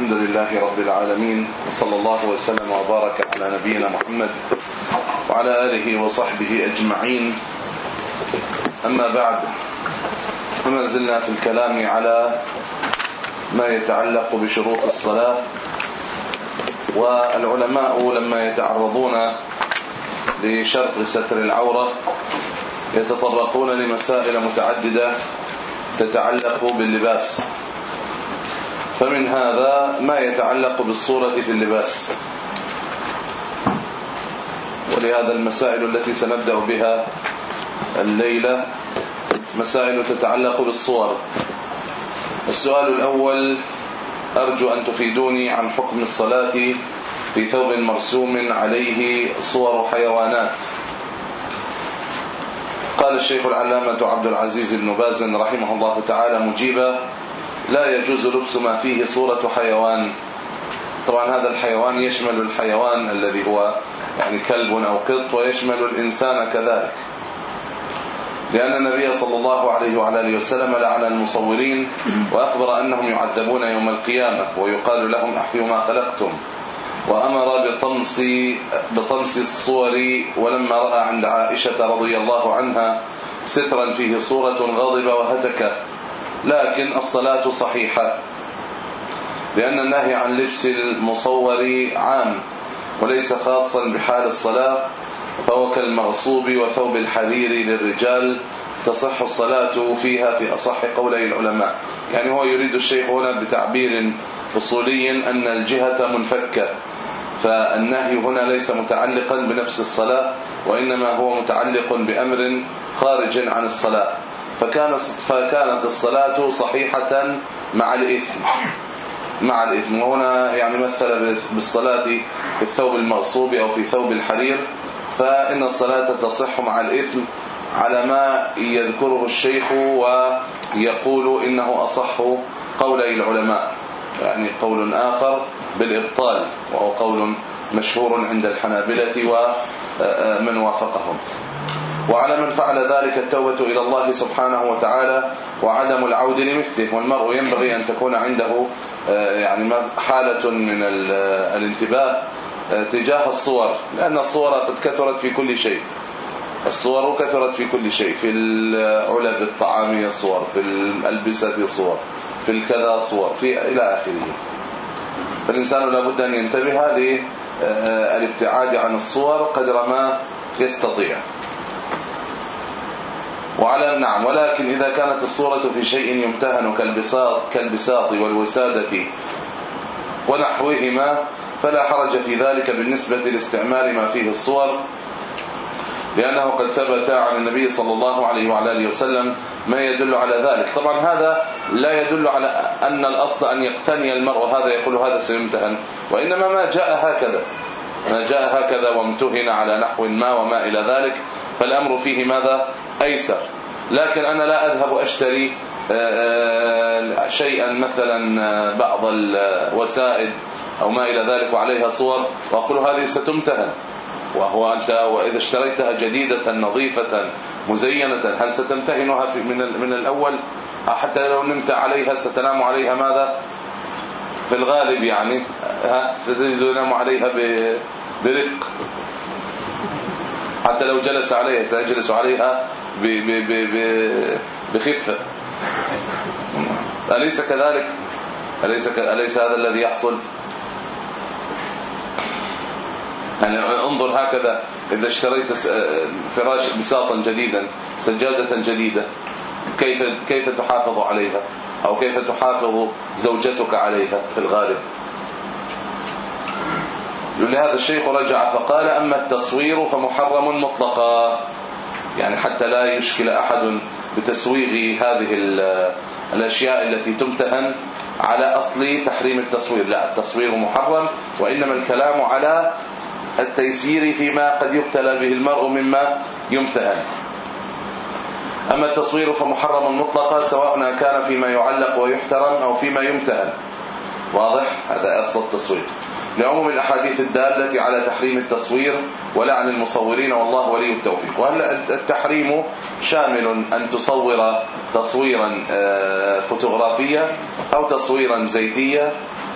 الحمد لله رب العالمين وصلى الله وسلم وبارك على نبينا محمد وعلى آله وصحبه أجمعين. أما بعد فما زلنا في الكلام على ما يتعلق بشروط الصلاة والعلماء لما يتعرضون لشرط ستر العورة يتطرقون لمسائل متعددة تتعلق باللباس. فمن هذا ما يتعلق بالصورة في اللباس. ولهذا المسائل التي سنبدأ بها الليلة مسائل تتعلق بالصور. السؤال الأول أرجو أن تفيدوني عن حكم الصلاة في ثوب مرسوم عليه صور حيوانات. قال الشيخ العلامة عبد العزيز بن باز رحمه الله تعالى مجيبا لا يجوز لبس ما فيه صورة حيوان. طبعا هذا الحيوان يشمل الحيوان الذي هو يعني كلب أو قط ويشمل الإنسان كذلك. لأن النبي صلى الله عليه وعلى آله وسلم لعن المصورين وأخبر أنهم يعذبون يوم القيامة ويقال لهم أحيوا ما خلقتم. وأمر بطمس بطمس الصور ولما رأى عند عائشة رضي الله عنها سترا فيه صورة غضب وهتك لكن الصلاة صحيحة. لأن النهي عن لبس المصور عام وليس خاصا بحال الصلاة فهو كالمغصوب وثوب الحرير للرجال تصح الصلاة فيها في أصح قولي العلماء. يعني هو يريد الشيخ هنا بتعبير فصولي أن الجهة منفكة فالنهي هنا ليس متعلقا بنفس الصلاة وإنما هو متعلق بأمر خارج عن الصلاة. فكانت فكانت الصلاة صحيحة مع الإثم. مع الإثم. وهنا يعني مثل بالصلاة في الثوب المغصوب أو في ثوب الحرير. فإن الصلاة تصح مع الإثم على ما يذكره الشيخ ويقول إنه أصح قولي العلماء. يعني قول آخر بالإبطال وهو قول مشهور عند الحنابلة ومن وافقهم. وعلى من فعل ذلك التوبة إلى الله سبحانه وتعالى وعدم العود لمثله والمرء ينبغي أن تكون عنده يعني حالة من الانتباه تجاه الصور لأن الصور قد كثرت في كل شيء. الصور كثرت في كل شيء في العلب الطعامية صور في الألبسة صور في الكذا صور في إلى آخره. فالإنسان لابد أن ينتبه للابتعاد عن الصور قدر ما يستطيع. وعلى نعم ولكن إذا كانت الصورة في شيء يمتهن كالبساط كالبساط والوسادة ونحوهما فلا حرج في ذلك بالنسبة لاستعمال ما فيه الصور لأنه قد ثبت عن النبي صلى الله عليه وعلى آله وسلم ما يدل على ذلك. طبعا هذا لا يدل على أن الأصل أن يقتني المرء هذا يقول هذا سيمتهن. وإنما ما جاء هكذا. ما جاء هكذا وامتهن على نحو ما وما إلى ذلك. فالأمر فيه ماذا؟ أيسر. لكن أنا لا أذهب أشتري شيئا مثلا بعض الوسائد أو ما إلى ذلك وعليها صور وأقول هذه ستمتهن. وهو أنت وإذا اشتريتها جديدة نظيفة مزينة هل ستمتهنها في من من الأول؟ حتى لو نمت عليها ستنام عليها ماذا؟ في الغالب يعني ستجد ينام عليها برفق. حتى لو جلس عليها سيجلس عليها بخفة. أليس كذلك؟ أليس أليس هذا الذي يحصل؟ يعني انظر هكذا إذا اشتريت فراش بساطا جديدا سجادة جديدة كيف كيف تحافظ عليها؟ أو كيف تحافظ زوجتك عليها في الغالب؟ لهذا الشيخ رجع فقال أما التصوير فمحرم مطلقا. يعني حتى لا يشكل أحد بتسويغ هذه الأشياء التي تمتهن على أصل تحريم التصوير. لا التصوير محرم وإنما الكلام على التيسير فيما قد يبتلى به المرء مما يمتهن. أما التصوير فمحرم مطلقا سواء كان فيما يعلق ويحترم أو فيما يمتهن. واضح؟ هذا أصل التصوير. لعموم الأحاديث الدالة على تحريم التصوير ولعن المصورين والله ولي التوفيق. وهل التحريم شامل أن تصور تصويرا آه، فوتوغرافيا أو تصويرا زيتيا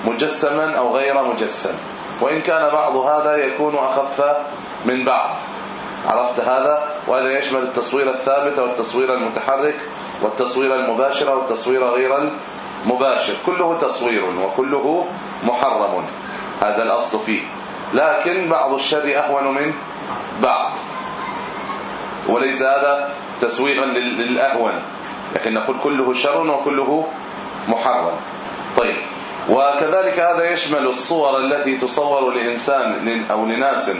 مجسما أو غير مجسم؟ وإن كان بعض هذا يكون أخف من بعض. عرفت هذا؟ وهذا يشمل التصوير الثابت والتصوير المتحرك والتصوير المباشر والتصوير غير المباشر. كله تصوير وكله محرم. هذا الأصل فيه. لكن بعض الشر أهون من بعض. وليس هذا تسويغا للأهون. لكن نقول كله شر وكله محرم. طيب. وكذلك هذا يشمل الصور التي تصور لإنسان أو لناس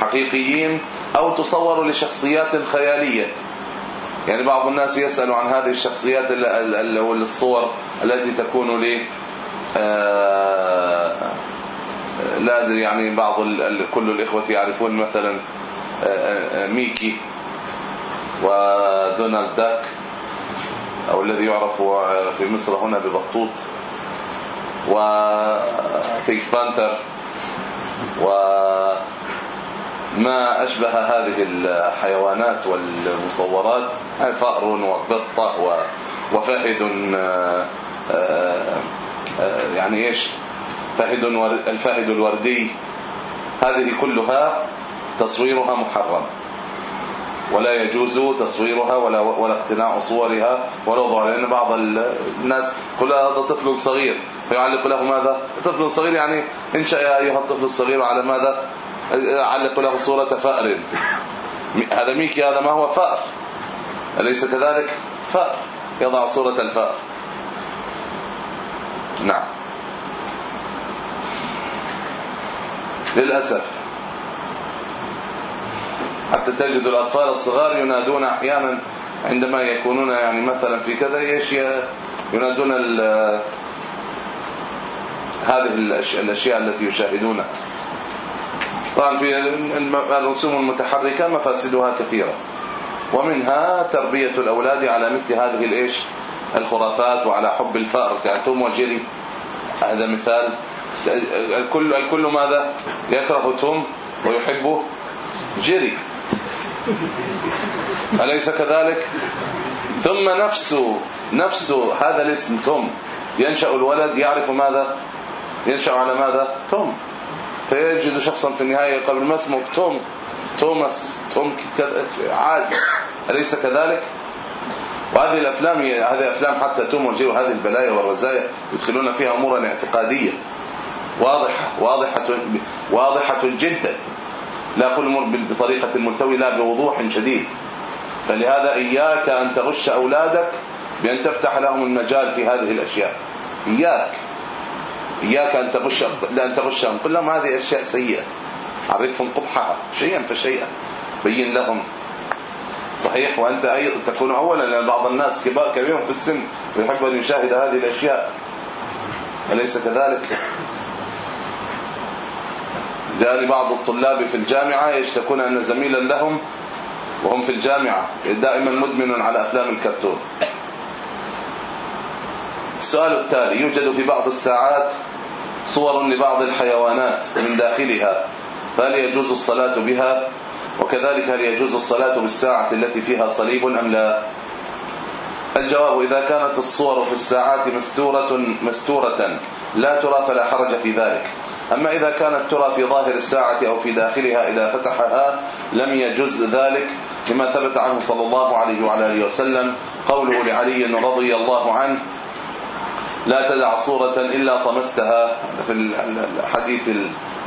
حقيقيين أو تصور لشخصيات خيالية. يعني بعض الناس يسأل عن هذه الشخصيات أو الصور التي تكون ل آه، لا أدري يعني بعض كل الإخوة يعرفون مثلا آه، آه، ميكي ودونالد داك أو الذي يعرف في مصر هنا ببطوط وبيك بانتر وما أشبه هذه الحيوانات والمصورات فأر وقطة وفهد آه، آه، يعني إيش؟ فهد الفهد الوردي. هذه كلها تصويرها محرم. ولا يجوز تصويرها ولا ولا اقتناء صورها. ولا وضعها لأن بعض الناس كل هذا طفل صغير. فيعلق له ماذا؟ طفل صغير يعني انشا يا أيها الطفل الصغير على ماذا؟ علق له صورة فأر. هذا ميكي هذا ما هو فأر. أليس كذلك؟ فأر. يضع صورة الفأر. نعم. للأسف. حتى تجد الأطفال الصغار ينادون أحيانا عندما يكونون يعني مثلا في كذا إيش ينادون هذه الأشياء التي يشاهدونها. طبعا في الرسوم المتحركة مفاسدها كثيرة. ومنها تربية الأولاد على مثل هذه الإيش؟ الخرافات وعلى حب الفأر. توم وجيري هذا مثال. الكل الكل ماذا؟ يكره توم ويحب جيري. أليس كذلك؟ ثم نفس نفس هذا الاسم توم. ينشأ الولد يعرف ماذا؟ ينشأ على ماذا؟ توم. فيجد شخصا في النهاية قبل ما اسمه توم. توماس. توم عادي أليس كذلك؟ وهذه الأفلام هذه أفلام حتى توم وجيري وهذه البلايا والرزايا يدخلون فيها امورا اعتقادية. واضحة واضحة واضحة جدا. لا أقول بطريقة الملتوي لا بوضوح شديد. فلهذا إياك أن تغش أولادك بأن تفتح لهم المجال في هذه الأشياء. إياك. إياك أن تغش لأن تغشهم. قل لهم هذه أشياء سيئة. عرفهم قبحها. شيئا فشيئا. بين لهم. صحيح؟ وأنت أيضا تكون اولا لأن بعض الناس كبار كبير في السن ويحب أن يشاهد هذه الأشياء. أليس كذلك؟ جاء بعض الطلاب في الجامعة يشتكون أن زميلا لهم وهم في الجامعة دائما مدمن على أفلام الكرتون. السؤال التالي يوجد في بعض الساعات صور لبعض الحيوانات من داخلها فهل يجوز الصلاة بها؟ وكذلك هل يجوز الصلاة بالساعة التي فيها صليب أم لا؟ الجواب إذا كانت الصور في الساعات مستورة مستورة لا ترى فلا حرج في ذلك. أما إذا كانت ترى في ظاهر الساعة أو في داخلها إذا فتحها لم يجز ذلك لما ثبت عنه صلى الله عليه وعلى آله وسلم. قوله لعلي رضي الله عنه لا تدع صورة إلا طمستها. في الحديث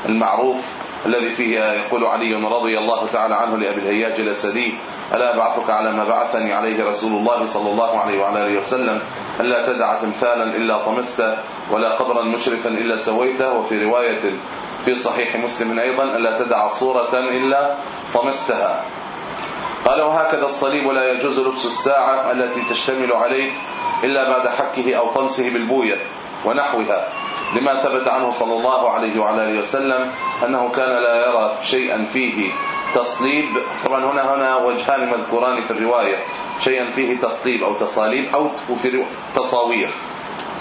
المعروف. الذي فيه يقول علي رضي الله تعالى عنه لأبي الهياج الأسدي ألا أبعثك على ما بعثني عليه رسول الله صلى الله عليه وعلى آله وسلم ألا تدع تمثالا إلا طمسته ولا قبرا مشرفا إلا سويته وفي رواية في صحيح مسلم أيضا ألا تدع صورة إلا طمستها. قال وهكذا الصليب لا يجوز لبس الساعة التي تشتمل عليه إلا بعد حكه أو طمسه بالبوية ونحوها. لما ثبت عنه صلى الله عليه وعلى آله وسلم أنه كان لا يرى شيئا فيه تصليب. طبعا هنا هنا وجهان مذكوران في الرواية. شيئا فيه تصليب أو تصاليب أو في تصاوير.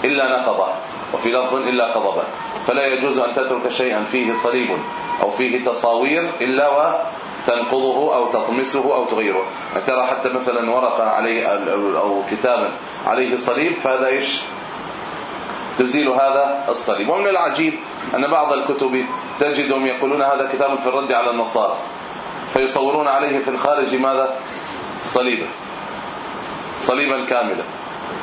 إلا نقضه وفي لفظ إلا قضبه فلا يجوز أن تترك شيئا فيه صليب أو فيه تصاوير إلا وتنقضه أو تطمسه أو تغيره. يعني ترى حتى مثلا ورقة عليه أو كتابا عليه صليب فهذا إيش؟ تزيل هذا الصليب. ومن العجيب أن بعض الكتب تجدهم يقولون هذا كتاب في الرد على النصارى فيصورون عليه في الخارج ماذا؟ صليبا. صليبا كاملا.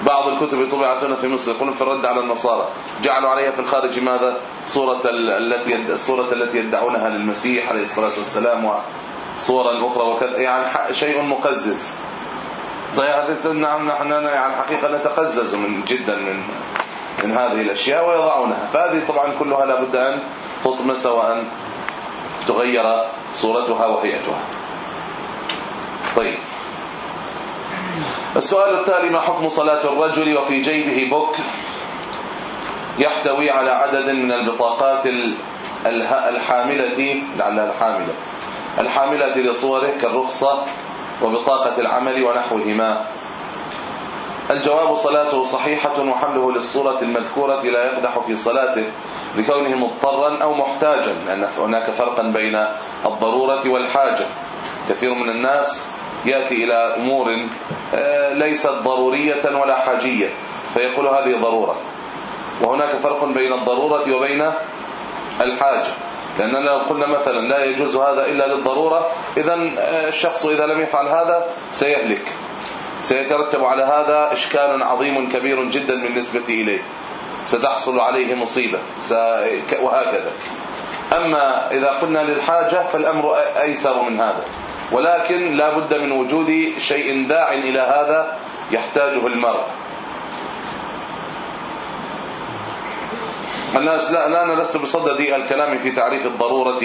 بعض الكتب طبعت هنا في مصر يقولون في الرد على النصارى. جعلوا عليها في الخارج ماذا؟ صورة التي الصورة التي يدعونها للمسيح عليه الصلاة والسلام وصورا أخرى وكذا. يعني شيء مقزز. صحيح؟ نعم نحن يعني حقيقة نتقزز من جدا من من هذه الأشياء ويضعونها. فهذه طبعا كلها لابد أن تطمس وأن تغير صورتها وهيئتها. طيب. السؤال التالي ما حكم صلاة الرجل وفي جيبه بوك يحتوي على عدد من البطاقات الحاملة لعلها الحاملة الحاملة لصوره كالرخصة وبطاقة العمل ونحوهما. الجواب صلاته صحيحة وحمله للصورة المذكورة لا يقدح في صلاته لكونه مضطرا أو محتاجا لأن هناك فرقا بين الضرورة والحاجة. كثير من الناس يأتي إلى أمور آه، ليست ضرورية ولا حاجية فيقول هذه ضرورة. وهناك فرق بين الضرورة وبين الحاجة. لأننا لو قلنا مثلا لا يجوز هذا إلا للضرورة إذا آه، الشخص إذا لم يفعل هذا سيهلك. سيترتب على هذا إشكال عظيم كبير جدا بالنسبة إليه. ستحصل عليه مصيبة. وهكذا. أما إذا قلنا للحاجة فالأمر أيسر من هذا. ولكن لا بد من وجود شيء داع إلى هذا يحتاجه المرء. الناس لا, أنا لست بصدد الكلام في تعريف الضرورة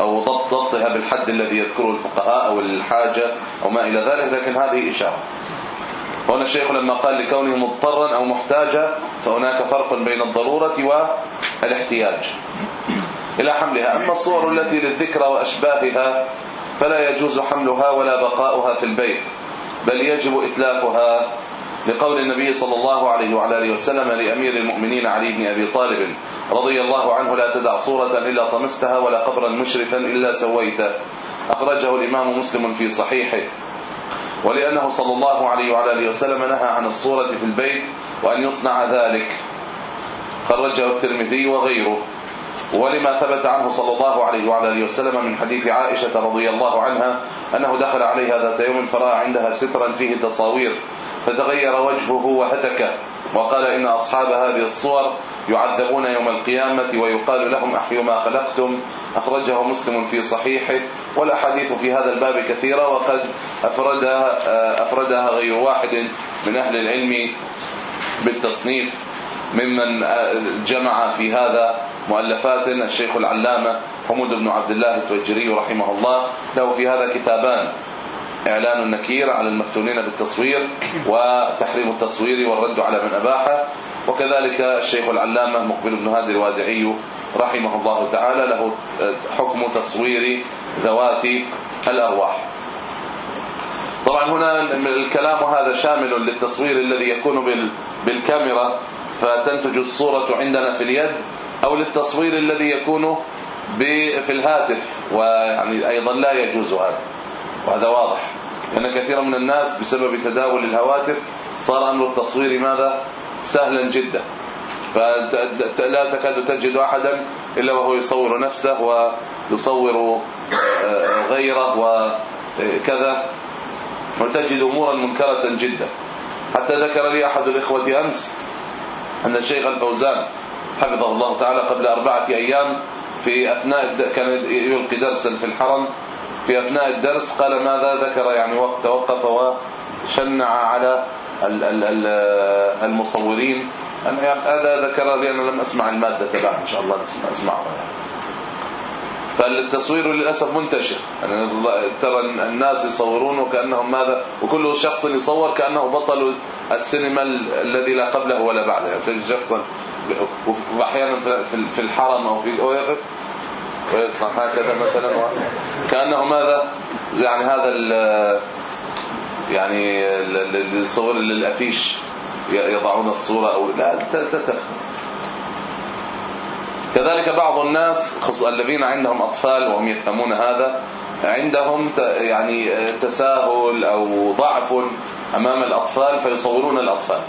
أو ضبط ضبطها بالحد الذي يذكره الفقهاء أو الحاجة أو ما إلى ذلك لكن هذه إشارة. هنا الشيخ لما قال لكونه مضطرا أو محتاجا فهناك فرق بين الضرورة والاحتياج. إلى حملها. أما الصور التي للذكرى وأشباهها فلا يجوز حملها ولا بقاؤها في البيت بل يجب إتلافها لقول النبي صلى الله عليه وعلى آله وسلم لأمير المؤمنين علي بن أبي طالب رضي الله عنه لا تدع صورة إلا طمستها ولا قبرا مشرفا إلا سويته. أخرجه الإمام مسلم في صحيحه. ولأنه صلى الله عليه وعلى آله وسلم نهى عن الصورة في البيت وأن يصنع ذلك. خرجه الترمذي وغيره. ولما ثبت عنه صلى الله عليه وعلى آله وسلم من حديث عائشة رضي الله عنها أنه دخل عليها ذات يوم فرأى عندها سترا فيه تصاوير فتغير وجهه وهتك. وقال إن أصحاب هذه الصور يعذبون يوم القيامة ويقال لهم أحيوا ما خلقتم. أخرجه مسلم في صحيحه. والأحاديث في هذا الباب كثيرة وقد أفردها, أفردها غير واحد من أهل العلم بالتصنيف ممن جمع في هذا مؤلفات. الشيخ العلامة حمود بن عبد الله التوجري رحمه الله. له في هذا كتابان. إعلان النكير على المفتونين بالتصوير وتحريم التصوير والرد على من اباحه وكذلك الشيخ العلامة مقبل بن هادي الوادعي رحمه الله تعالى له حكم تصوير ذوات الأرواح. طبعا هنا الكلام هذا شامل للتصوير الذي يكون بالكاميرا فتنتج الصورة عندنا في اليد أو للتصوير الذي يكون في الهاتف ويعني أيضا لا يجوز هذا. وهذا واضح. لأن كثيرا من الناس بسبب تداول الهواتف صار أمر التصوير ماذا؟ سهلا جدا. فلا تكاد تجد احدا إلا وهو يصور نفسه ويصور آه، غيره وكذا. وتجد امورا منكرة جدا. حتى ذكر لي أحد الإخوة أمس أن الشيخ الفوزان حفظه الله تعالى قبل أربعة أيام في أثناء كان يلقي درسا في الحرم في أثناء الدرس قال ماذا ذكر يعني وقت توقف وشنع على المصورين. هذا ذكر لي أنا لم أسمع المادة تبعه إن شاء الله أسمعها فالتصوير للأسف منتشر. يعني ترى الناس يصورون وكانهم ماذا؟ وكل شخص يصور كأنه بطل السينما الذي لا قبله ولا بعده. يعني شخصا واحيانا في الحرم أو في ويصنع هكذا مثلا. كأنه ماذا؟ يعني هذا يعني الصور للافيش يضعون الصورة أو لا تتفهم كذلك بعض الناس الذين عندهم أطفال وهم يفهمون هذا عندهم يعني تساهل أو ضعف أمام الأطفال فيصورون الأطفال.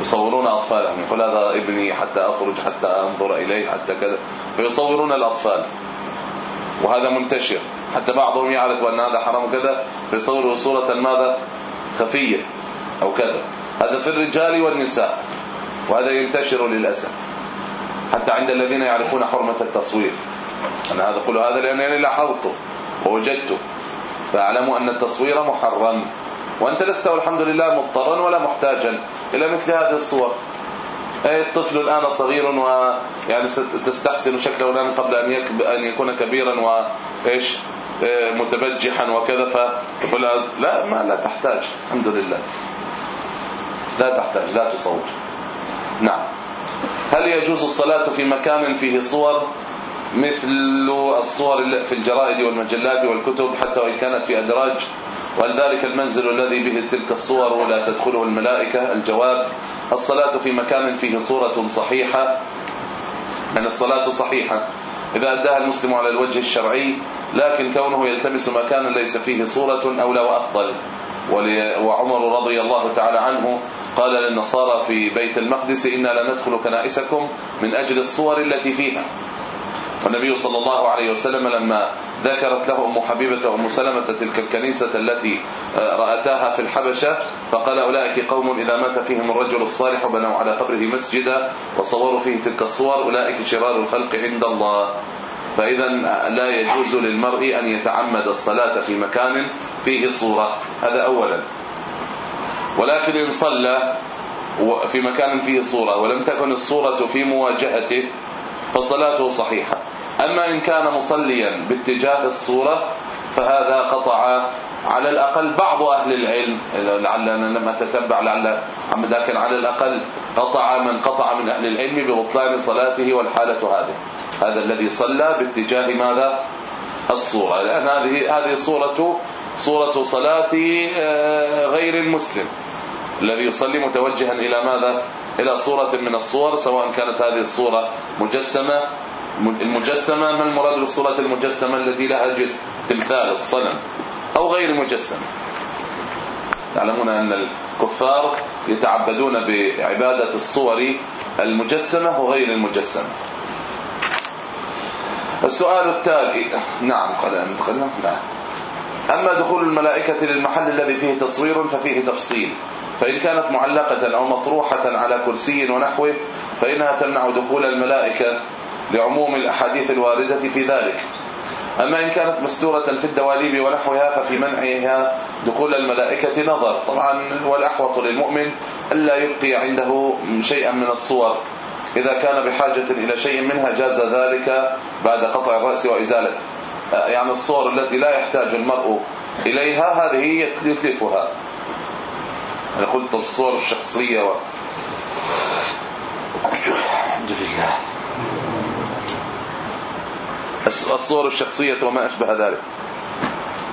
يصورون أطفالهم. يقول هذا ابني حتى أخرج حتى أنظر إليه حتى كذا. فيصورون الأطفال. وهذا منتشر. حتى بعضهم يعرف أن هذا حرام كذا فيصوروا صورة ماذا؟ خفية أو كذا. هذا في الرجال والنساء. وهذا ينتشر للأسف. حتى عند الذين يعرفون حرمة التصوير. أنا هذا أقول هذا لأنني لاحظته ووجدته. فاعلموا أن التصوير محرم. وأنت لست والحمد لله مضطرا ولا محتاجا إلى مثل هذه الصور. الطفل الآن صغير ويعني تستحسن شكله الآن قبل أن أن يكون كبيرا وايش إيه، متبجحا وكذا فتقول لا ما لا تحتاج الحمد لله. لا تحتاج لا تصور. نعم. هل يجوز الصلاة في مكان فيه صور؟ مثل الصور في الجرائد والمجلات والكتب حتى وإن كانت في أدراج؟ وهل ذلك المنزل الذي به تلك الصور ولا تدخله الملائكة. الجواب الصلاة في مكان فيه صورة صحيحة. يعني الصلاة صحيحة. إذا أداها المسلم على الوجه الشرعي لكن كونه يلتمس مكانا ليس فيه صورة أولى وأفضل. وعمر رضي الله تعالى عنه قال للنصارى في بيت المقدس إنا لا ندخل كنائسكم من أجل الصور التي فيها. والنبي صلى الله عليه وسلم لما ذكرت له أم حبيبة وأم سلمة تلك الكنيسة التي آه، رأتاها في الحبشة فقال أولئك قوم إذا مات فيهم الرجل الصالح بنوا على قبره مسجدا وصوروا فيه تلك الصور أولئك شرار الخلق عند الله. فإذا لا يجوز للمرء أن يتعمد الصلاة في مكان فيه صورة. هذا اولا. ولكن إن صلى في مكان فيه صورة ولم تكن الصورة في مواجهته فصلاته صحيحة. أما إن كان مصليا باتجاه الصورة فهذا قطع على الأقل بعض أهل العلم. لعلنا لم أتتبع لعل لكن على الأقل قطع من قطع من أهل العلم ببطلان صلاته والحالة هذه. هذا الذي صلى باتجاه ماذا؟ الصورة. لأن هذه هذه صورة صورة صلاة آه، غير المسلم. الذي يصلي متوجها إلى ماذا؟ إلى صورة من الصور سواء كانت هذه الصورة مجسمة المجسمة ما المراد بالصورة المجسمة التي لها جسم؟ تمثال الصنم أو غير مجسمة تعلمون أن الكفار يتعبدون بعبادة الصور المجسمة وغير المجسمة. السؤال التالي نعم قال أن دخلنا نعم. أما دخول الملائكة للمحل الذي فيه تصوير ففيه تفصيل فإن كانت معلقة أو مطروحة على كرسي ونحوه فإنها تمنع دخول الملائكة لعموم الأحاديث الواردة في ذلك. أما إن كانت مستورة في الدواليب ونحوها ففي منعها دخول الملائكة نظر. طبعا والأحوط للمؤمن ألا يبقي عنده شيئا من الصور. إذا كان بحاجة إلى شيء منها جاز ذلك بعد قطع الرأس وإزالته. يعني الصور التي لا يحتاج المرء إليها هذه يتلفها. أنا قلت الصور الشخصية و... الحمد لله. الصور الشخصية وما أشبه ذلك.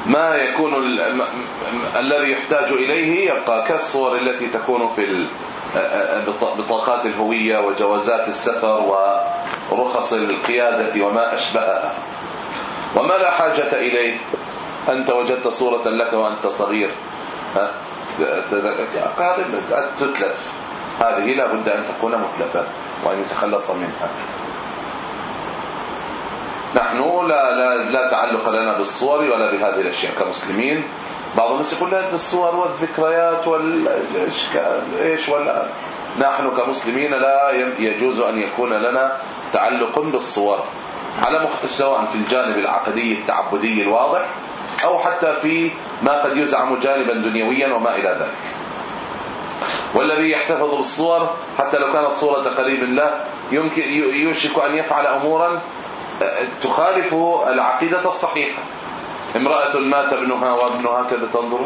ما يكون ال... الذي يحتاج إليه يبقى كالصور التي تكون في بطاقات الهوية وجوازات السفر ورخص القيادة وما اشبهها وما لا حاجة إليه. أنت وجدت صورة لك وأنت صغير. ها؟ تتلف. هذه لا بد أن تكون متلفة وأن يتخلص منها. نحن لا لا لا تعلق لنا بالصور ولا بهذه الأشياء كمسلمين. بعض الناس يقول لا بالصور والذكريات إيش ولا؟ نحن كمسلمين لا يجوز أن يكون لنا تعلق بالصور. على سواء في الجانب العقدي التعبدي الواضح أو حتى في ما قد يزعم جانبا دنيويا وما إلى ذلك. والذي يحتفظ بالصور حتى لو كانت صورة قريب الله يمكن يوشك أن يفعل أمورا تخالف العقيدة الصحيحة. امرأة مات ابنها وابنها كذا تنظر.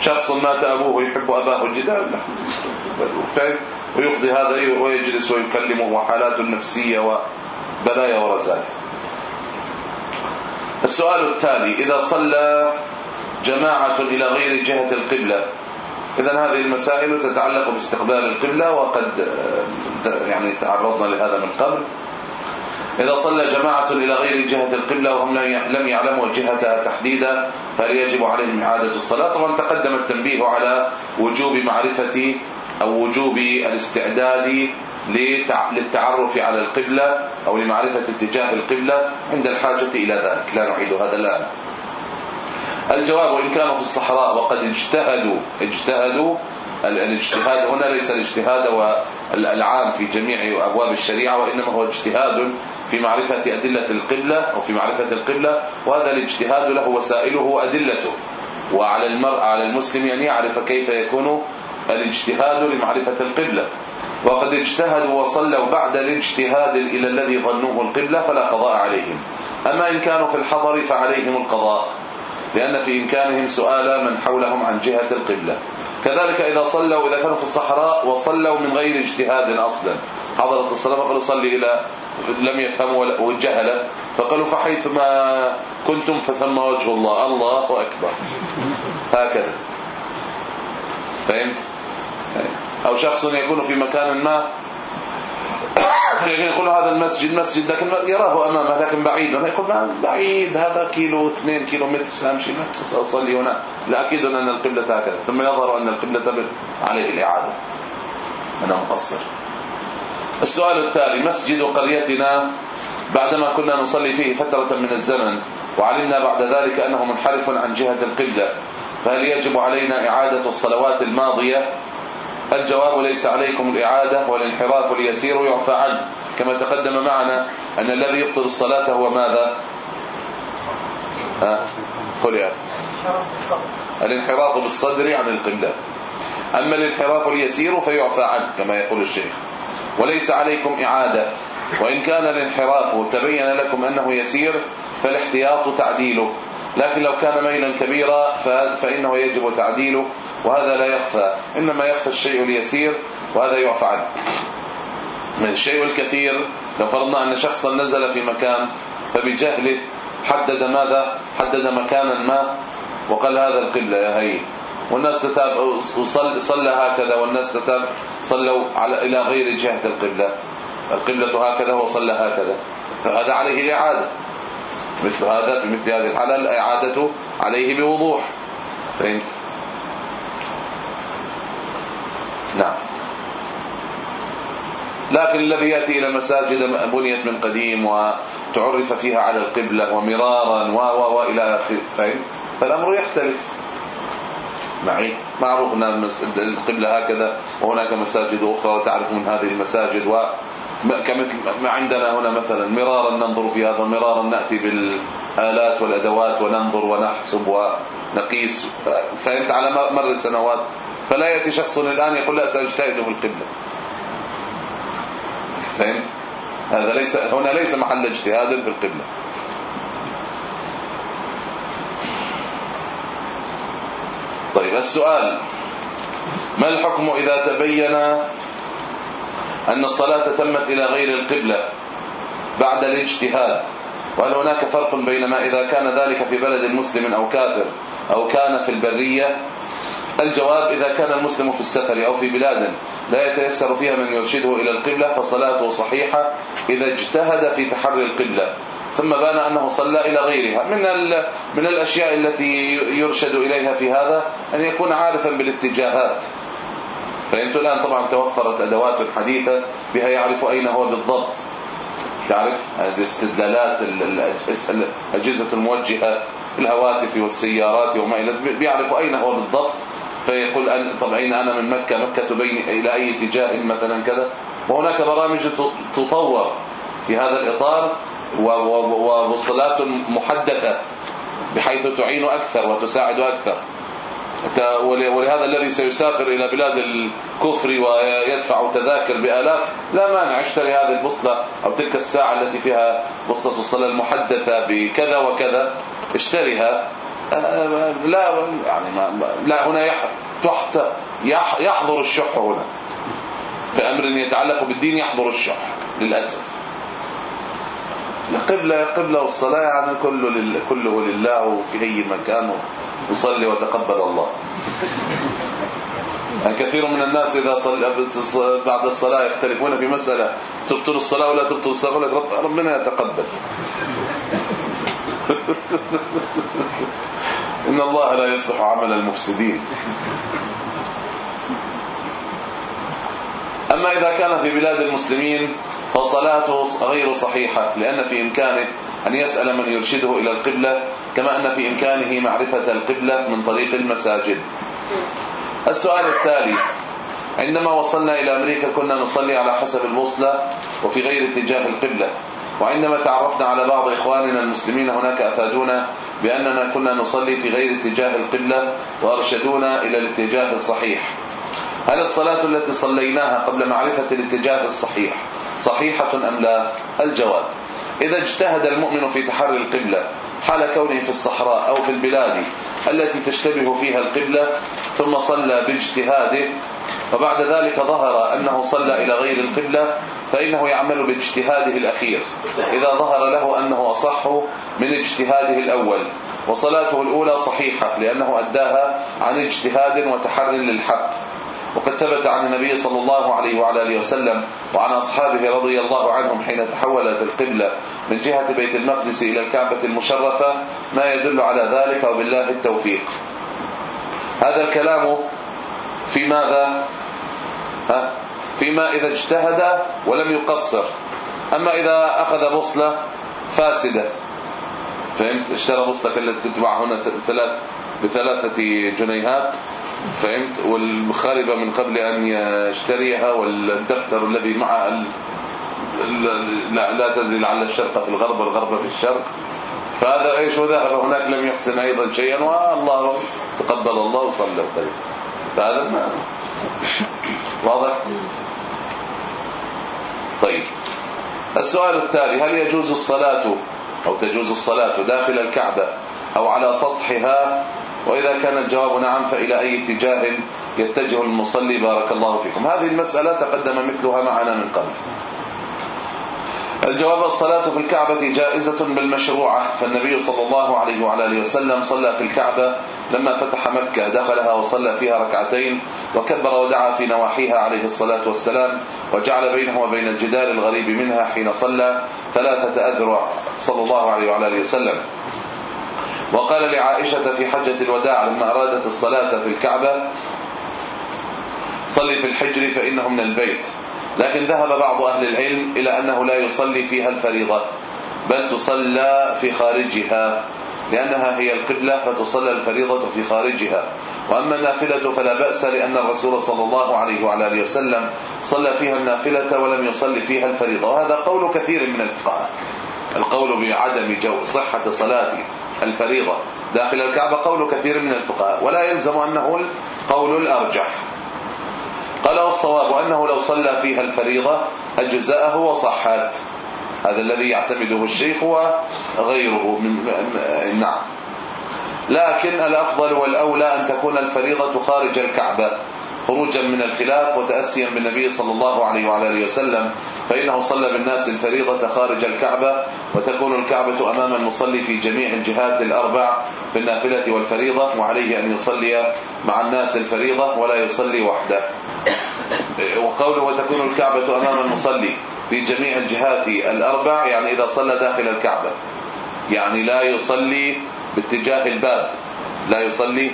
شخص مات أبوه يحب أباه جدا. ويفضي هذا ويجلس ويكلمه وحالاته النفسية وبلايا ورزايا. السؤال التالي إذا صلى جماعة إلى غير جهة القبلة اذا هذه المسائل تتعلق باستقبال القبلة وقد يعني تعرضنا لهذا من قبل. إذا صلى جماعة إلى غير جهة القبلة وهم لم يعلموا جهتها تحديدا فهل يجب عليهم إعادة الصلاة؟ طبعا تقدم التنبيه على وجوب معرفة أو وجوب الاستعداد للتعرف على القبلة أو لمعرفة اتجاه القبلة عند الحاجة إلى ذلك. لا نعيد هذا الآن. الجواب وإن كانوا في الصحراء وقد اجتهدوا. اجتهدوا. الاجتهاد هنا ليس الاجتهاد والعام في جميع أبواب الشريعة وإنما هو اجتهاد في معرفة أدلة القبلة أو في معرفة القبلة وهذا الاجتهاد له وسائله وأدلته. وعلى المرء على المسلم أن يعرف كيف يكون الاجتهاد لمعرفة القبلة. وقد اجتهدوا وصلوا بعد الاجتهاد إلى الذي ظنوه القبلة فلا قضاء عليهم. أما إن كانوا في الحضر فعليهم القضاء لأن في إمكانهم سؤال من حولهم عن جهة القبلة. كذلك إذا صلوا إذا كانوا في الصحراء وصلوا من غير اجتهاد أصلا. حضرت الصلاة فقالوا صلي إلى لم يفهموا وجهل. فقالوا فحيث ما كنتم فثم وجه الله. الله أكبر. هكذا. فهمت؟ أو شخص يكون في مكان ما يقول هذا المسجد مسجد لكن يراه أمامه لكن بعيد. يقول ما بعيد. هذا كيلو 2 كيلو متر سامشي أصلي هنا. لا أكيد أن القبلة هكذا. ثم يظهر أن القبلة عليه الإعادة. أنا مقصر. السؤال التالي مسجد قريتنا بعدما كنا نصلي فيه فترة من الزمن وعلمنا بعد ذلك أنه منحرف عن جهة القبلة فهل يجب علينا إعادة الصلوات الماضية؟ الجواب ليس عليكم الإعادة والانحراف اليسير يعفى عنه كما تقدم معنا أن الذي يبطل الصلاة هو ماذا؟ قل يا الانحراف بالصدر عن القبلة. أما الانحراف اليسير فيعفى عنه كما يقول الشيخ. وليس عليكم إعادة. وإن كان الانحراف تبين لكم أنه يسير فالاحتياط تعديله. لكن لو كان ميلا كبيرا فإنه يجب تعديله. وهذا لا يخفى. إنما يخفى الشيء اليسير وهذا يعفى عنه. من الشيء الكثير لو فرضنا أن شخصا نزل في مكان فبجهله حدد ماذا؟ حدد مكانا ما وقال هذا القبلة يا هي والناس تتاب وصل صلى هكذا والناس تتاب صلوا على إلى غير جهة القبلة. القبلة هكذا وصلى هكذا. فهذا عليه الإعادة. مثل هذا في مثل هذه الحالة الإعادة عليه بوضوح. فهمت؟ نعم. لكن الذي يأتي إلى مساجد بنيت من قديم وتعرف فيها على القبلة ومرارا و و والى اخره فهم فالأمر يختلف. معي معروف أن القبلة هكذا وهناك مساجد أخرى وتعرف من هذه المساجد و كمثل ما عندنا هنا مثلا مرارا ننظر في هذا مرارا نأتي بالآلات والأدوات وننظر ونحسب ونقيس. فهمت على مر السنوات فلا يأتي شخص الآن يقول لا سأجتهد في القبلة فهمت؟ هذا ليس هنا ليس محل اجتهاد في القبلة طيب السؤال. ما الحكم إذا تبين أن الصلاة تمت إلى غير القبلة بعد الاجتهاد؟ وهل هناك فرق بين ما إذا كان ذلك في بلد مسلم أو كافر أو كان في البرية؟ الجواب إذا كان المسلم في السفر أو في بلاد لا يتيسر فيها من يرشده إلى القبلة فصلاته صحيحة إذا اجتهد في تحري القبلة. ثم بان انه صلى إلى غيرها. من من الاشياء التي يرشد اليها في هذا أن يكون عارفا بالاتجاهات. فانتم الان؟ طبعا توفرت أدوات حديثة بها يعرف أين هو بالضبط. تعرف؟ هذه استدلالات الأجهزة الموجهة الهواتف والسيارات وما إلى بيعرف أين هو بالضبط. فيقول أن طب أين أنا من مكة؟ مكة تبين إلى أي اتجاه مثلا كذا. وهناك برامج تطور في هذا الإطار وصلاه محدثة بحيث تعين أكثر وتساعد أكثر. ولهذا الذي سيسافر إلى بلاد الكفر ويدفع تذاكر بآلاف لا مانع اشتري هذه البوصلة أو تلك الساعة التي فيها بوصلة الصلاة المحدثة بكذا وكذا اشتريها. لا يعني ما لا هنا يحضر الشح هنا. في أمر يتعلق بالدين يحضر الشح للأسف. القبلة قبلة والصلاة يعني كله لله كله لله وفي أي مكان يصلي وتقبل الله. يعني كثير من الناس إذا صل بعد الصلاة يختلفون في مسألة تبطل الصلاة ولا تبطل الصلاة؟ يقول لك ربنا يتقبل. إن الله لا يصلح عمل المفسدين. أما إذا كان في بلاد المسلمين فصلاته غير صحيحة لأن في إمكانه أن يسأل من يرشده إلى القبلة كما أن في إمكانه معرفة القبلة من طريق المساجد. السؤال التالي عندما وصلنا إلى أمريكا كنا نصلي على حسب البوصلة وفي غير اتجاه القبلة. وعندما تعرفنا على بعض إخواننا المسلمين هناك أفادونا بأننا كنا نصلي في غير اتجاه القبلة وأرشدونا إلى الاتجاه الصحيح. هل الصلاة التي صليناها قبل معرفة الاتجاه الصحيح صحيحة أم لا؟ الجواب. إذا اجتهد المؤمن في تحري القبلة حال كونه في الصحراء أو في البلاد التي تشتبه فيها القبلة ثم صلى باجتهاده وبعد ذلك ظهر أنه صلى إلى غير القبلة فإنه يعمل باجتهاده الأخير. إذا ظهر له أنه أصح من اجتهاده الأول. وصلاته الأولى صحيحة لأنه أداها عن اجتهاد وتحر للحق. وقد ثبت عن النبي صلى الله عليه وعلى آله وسلم وعن أصحابه رضي الله عنهم حين تحولت القبلة من جهة بيت المقدس إلى الكعبة المشرفة ما يدل على ذلك وبالله التوفيق. هذا الكلام في ماذا؟ ها؟ فيما إذا اجتهد ولم يقصر. أما إذا أخذ بصلة فاسدة. فهمت؟ اشترى بصلة كنت معه هنا ثلاث بثلاثة جنيهات. فهمت؟ والخاربة من قبل أن يشتريها والدفتر الذي مع لا, لا تدري لعل الشرق في الغرب والغرب في الشرق. فهذا إيش؟ وذهب هناك لم يحسن أيضا شيئا والله تقبل الله وصلى طيب فهذا ما واضح؟ طيب. السؤال التالي هل يجوز الصلاة أو تجوز الصلاة داخل الكعبة أو على سطحها وإذا كان الجواب نعم فإلى أي اتجاه يتجه المصلي بارك الله فيكم. هذه المسألة تقدم مثلها معنا من قبل. الجواب الصلاة في الكعبة جائزة بالمشروعة. فالنبي صلى الله عليه وعلى آله وسلم صلى في الكعبة لما فتح مكة دخلها وصلى فيها ركعتين وكبر ودعا في نواحيها عليه الصلاة والسلام وجعل بينه وبين الجدار الغريب منها حين صلى ثلاثة أذرع صلى الله عليه وعلى آله وسلم. وقال لعائشة في حجة الوداع لما أرادت الصلاة في الكعبة صلي في الحجر فإنه من البيت. لكن ذهب بعض أهل العلم إلى أنه لا يصلي فيها الفريضة بل تصلى في خارجها لأنها هي القبلة فتصلى الفريضة في خارجها. وأما النافلة فلا بأس لأن الرسول صلى الله عليه وعلى آله وسلم صلى فيها النافلة ولم يصلي فيها الفريضة وهذا قول كثير من الفقهاء. القول بعدم جو صحة صلاة الفريضة. داخل الكعبة قول كثير من الفقهاء ولا يلزم أنه القول الأرجح. قال والصواب أنه لو صلى فيها الفريضة أجزاءه وصحت. هذا الذي يعتمده الشيخ وغيره من نعم. لكن الأفضل والأولى أن تكون الفريضة خارج الكعبة. خروجا من الخلاف وتأسيا بالنبي صلى الله عليه وعلى آله وسلم فإنه صلى بالناس الفريضة خارج الكعبة وتكون الكعبة أمام المصلي في جميع الجهات الأربع في النافلة والفريضة وعليه أن يصلي مع الناس الفريضة ولا يصلي وحده. وقوله وتكون الكعبة أمام المصلي في جميع الجهات الأربع يعني إذا صلى داخل الكعبة. يعني لا يصلي باتجاه الباب لا يصلي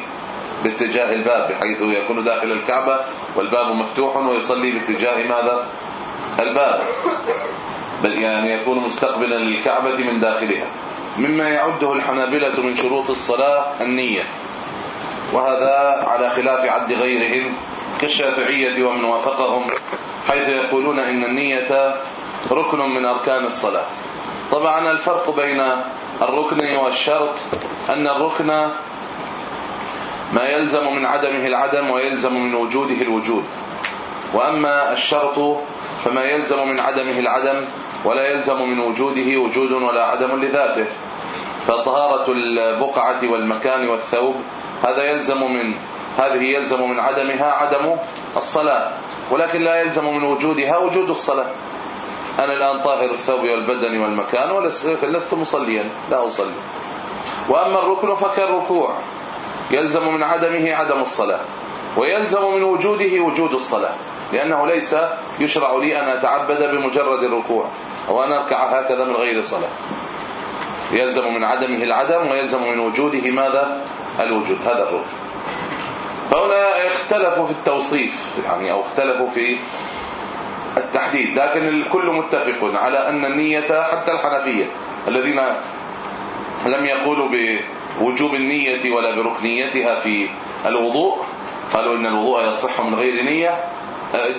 باتجاه الباب بحيث يكون داخل الكعبة والباب مفتوح ويصلي باتجاه ماذا؟ الباب. بل يعني يكون مستقبلا للكعبة من داخلها. مما يعده الحنابلة من شروط الصلاة النية. وهذا على خلاف عد غيرهم كالشافعية ومن وافقهم حيث يقولون إن النية ركن من أركان الصلاة. طبعا الفرق بين الركن والشرط أن الركن ما يلزم من عدمه العدم ويلزم من وجوده الوجود. وأما الشرط فما يلزم من عدمه العدم ولا يلزم من وجوده وجود ولا عدم لذاته. فطهارة البقعة والمكان والثوب هذا يلزم من هذه يلزم من عدمها عدم الصلاة. ولكن لا يلزم من وجودها وجود الصلاة. أنا الآن طاهر الثوب والبدن والمكان ولست مصليا لا أصلي. وأما الركن فكالركوع. يلزم من عدمه عدم الصلاة ويلزم من وجوده وجود الصلاة لأنه ليس يشرع لي أن أتعبد بمجرد الركوع أو أن أركع هكذا من غير صلاة. يلزم من عدمه العدم ويلزم من وجوده ماذا؟ الوجود هذا الركن. فهنا اختلفوا في التوصيف يعني أو اختلفوا في التحديد لكن الكل متفق على أن النية حتى الحنفية الذين لم يقولوا بوجوب النية ولا بركنيتها في الوضوء؟ قالوا إن الوضوء يصح من غير نية.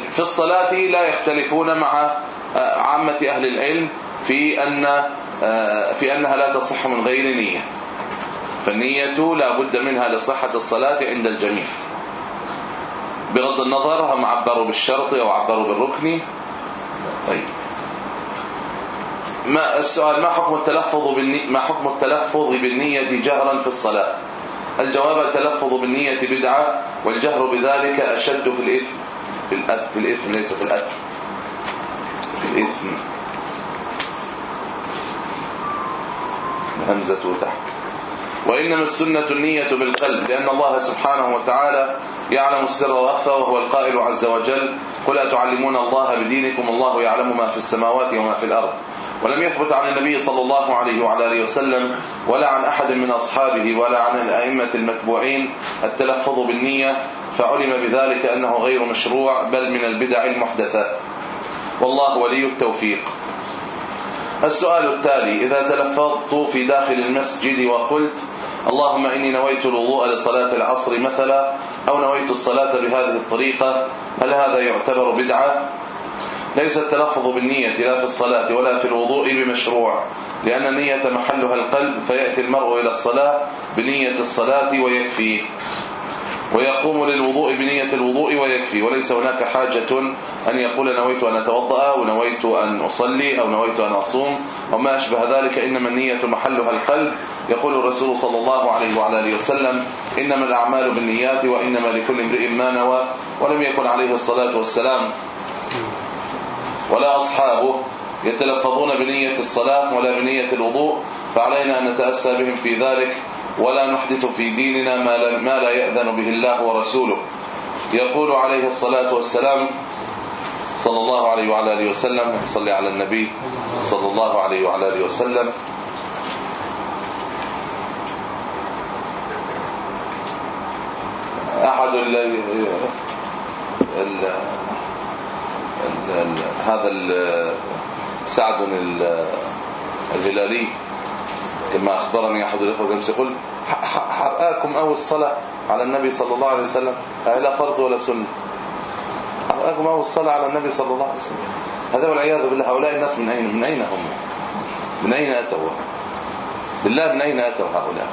في الصلاة لا يختلفون مع عامة أهل العلم في أن في أنها لا تصح من غير نية. فالنية لا بد منها لصحة الصلاة عند الجميع. بغض النظر هم عبروا بالشرط أو عبروا بالركن. طيب. ما السؤال ما حكم التلفظ بالنية ما حكم التلفظ بالنية جهرا في الصلاة؟ الجواب التلفظ بالنية بدعة والجهر بذلك أشد في الإثم في الأثم في الإثم ليس في الأثم. في الإثم. همزة تحت. وإنما السنة النية بالقلب لأن الله سبحانه وتعالى يعلم السر وأخفى وهو القائل عز وجل قل أتعلمون الله بدينكم الله يعلم ما في السماوات وما في الأرض. ولم يثبت عن النبي صلى الله عليه وعلى آله وسلم ولا عن أحد من أصحابه ولا عن الأئمة المتبوعين التلفظ بالنية فعلم بذلك أنه غير مشروع بل من البدع المحدثة. والله ولي التوفيق. السؤال التالي إذا تلفظت في داخل المسجد وقلت اللهم إني نويت الوضوء لصلاة العصر مثلا أو نويت الصلاة بهذه الطريقة هل هذا يعتبر بدعة؟ ليس التلفظ بالنية لا في الصلاة ولا في الوضوء بمشروع لأن النية محلها القلب فيأتي المرء إلى الصلاة بنية الصلاة ويكفي. ويقوم للوضوء بنية الوضوء ويكفي. وليس هناك حاجة أن يقول نويت أن أتوضأ أو نويت أن أصلي أو نويت أن أصوم أو ما أشبه ذلك. إنما النية محلها القلب. يقول الرسول صلى الله عليه وعلى آله وسلم إنما الأعمال بالنيات وإنما لكل امرئ ما نوى ولم يكن عليه الصلاة والسلام. ولا أصحابه يتلفظون بنية الصلاة ولا بنية الوضوء فعلينا أن نتأسى بهم في ذلك ولا نحدث في ديننا ما لا يأذن به الله ورسوله. يقول عليه الصلاة والسلام صلى الله عليه وعلى آله وسلم صلي على النبي صلى الله عليه وعلى آله وسلم. أحد ال هذا سعد الهلالي. كما أخبرني أحد الإخوة امس يقول حرقاكم أو الصلاة على النبي صلى الله عليه وسلم لا فرض ولا سنة؟ حرقاكم أو الصلاة على النبي صلى الله عليه وسلم. هذا والعياذ بالله هؤلاء الناس من اين من أين هم؟ من أين أتوا؟ بالله من أين أتوا هؤلاء؟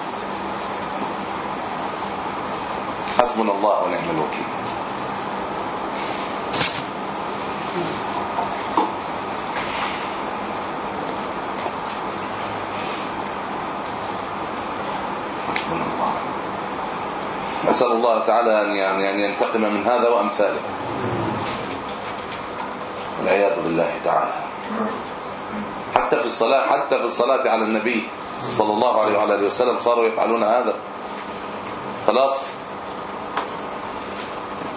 حسبنا الله ونعم الوكيل. نسأل الله تعالى أن يعني ان ينتقم من هذا وأمثاله. والعياذ بالله تعالى. حتى في الصلاه حتى في الصلاة على النبي صلى الله عليه وعلى آله وسلم صاروا يفعلون هذا. خلاص؟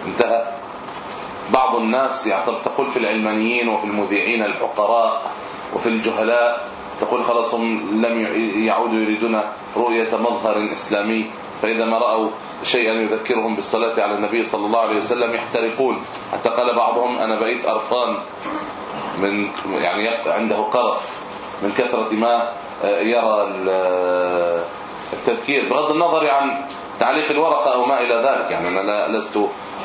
انتهى. بعض الناس تقول في العلمانيين وفي المذيعين الحقراء وفي الجهلاء تقول خلاص هم لم يعودوا يريدون رؤية مظهر إسلامي فإذا ما رأوا شيئا يذكرهم بالصلاة على النبي صلى الله عليه وسلم يحترقون. حتى قال بعضهم أنا بقيت أرفان من يعني عنده قرف من كثرة ما يرى التذكير بغض النظر عن تعليق الورقة أو ما إلى ذلك. يعني أنا لست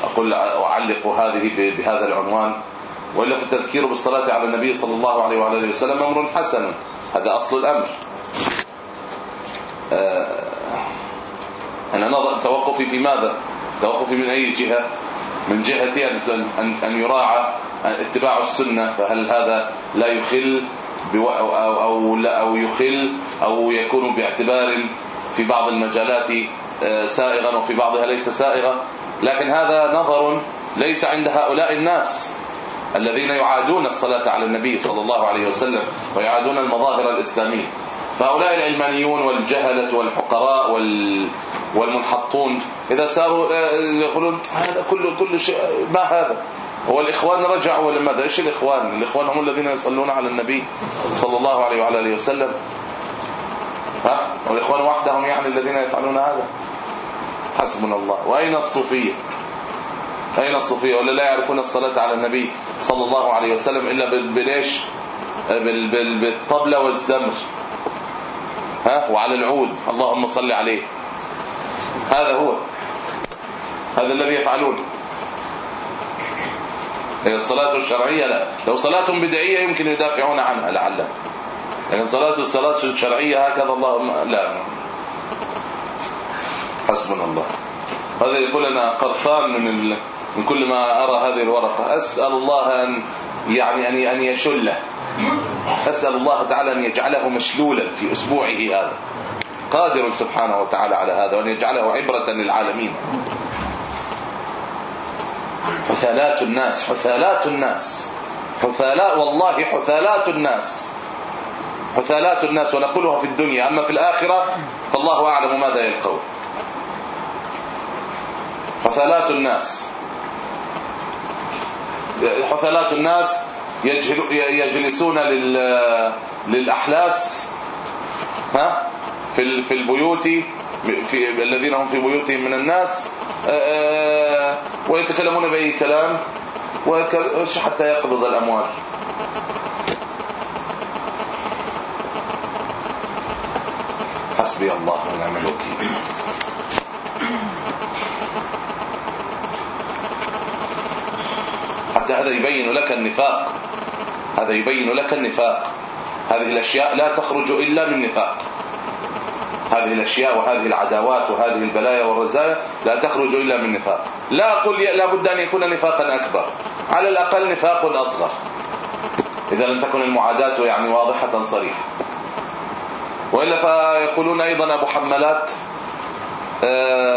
أقول أعلق هذه بهذا العنوان وإلا في التذكير بالصلاة على النبي صلى الله عليه وعلى وسلم أمر حسن. هذا أصل الأمر. أنا نظر توقفي في ماذا؟ توقفي من أي جهة؟ من جهة أن, أن يراعى اتباع السنة فهل هذا لا يخل أو, أو, لا أو يخل أو يكون باعتبار في بعض المجالات آه، سائغا وفي بعضها ليس سائغا. لكن هذا نظر ليس عند هؤلاء الناس الذين يعادون الصلاة على النبي صلى الله عليه وسلم ويعادون المظاهر الإسلامية. فهؤلاء العلمانيون والجهلة والحقراء وال والمنحطون إذا صاروا آه، يقولون هذا كل كل شيء ما هذا؟ هو الاخوان رجعوا ولا ماذا إيش الإخوان؟ الإخوان هم الذين يصلون على النبي صلى الله عليه وعلى آله وسلم. ها؟ والإخوان وحدهم يعني الذين يفعلون هذا. حسبنا الله. وأين الصوفية؟ أين الصوفية؟ ولا لا يعرفون الصلاة على النبي صلى الله عليه وسلم إلا بليش؟ بالطبلة والزمر. ها وعلى العود. اللهم صل عليه. هذا هو. هذا الذي يفعلون. هي الصلاة الشرعية لا. لو صلاة بدعية يمكن يدافعون عنها لعل. لكن صلاة الصلاة الشرعية هكذا اللهم لا. حسبنا الله. هذا يقول أنا قرفان من من كل ما أرى هذه الورقة. أسأل الله أن يعني أن أن يشله. أسأل الله تعالى أن يجعله مشلولا في أسبوعه هذا. قادر سبحانه وتعالى على هذا وأن يجعله عبرة للعالمين. حثالات الناس حثالات الناس. حثالاء والله حثالات الناس. حثالات الناس ونقولها في الدنيا. أما في الآخرة فالله أعلم ماذا يلقون. حثالات الناس. حثالات الناس يجلسون للأحلاس ها؟ في في البيوت في الذين هم في بيوتهم من الناس ويتكلمون بأي كلام حتى يقبض الأموال؟ حسبي الله ونعم الوكيل. حتى هذا يبين لك النفاق. هذا يبين لك النفاق. هذه الأشياء لا تخرج إلا من نفاق. هذه الأشياء وهذه العداوات وهذه البلايا والرزايا لا تخرج إلا من نفاق. لا أقول لا بد أن يكون نفاقا أكبر. على الأقل نفاق أصغر. إذا لم تكن المعاداة يعني واضحة صريحة. وإلا فيقولون أيضا أبو حملات آه،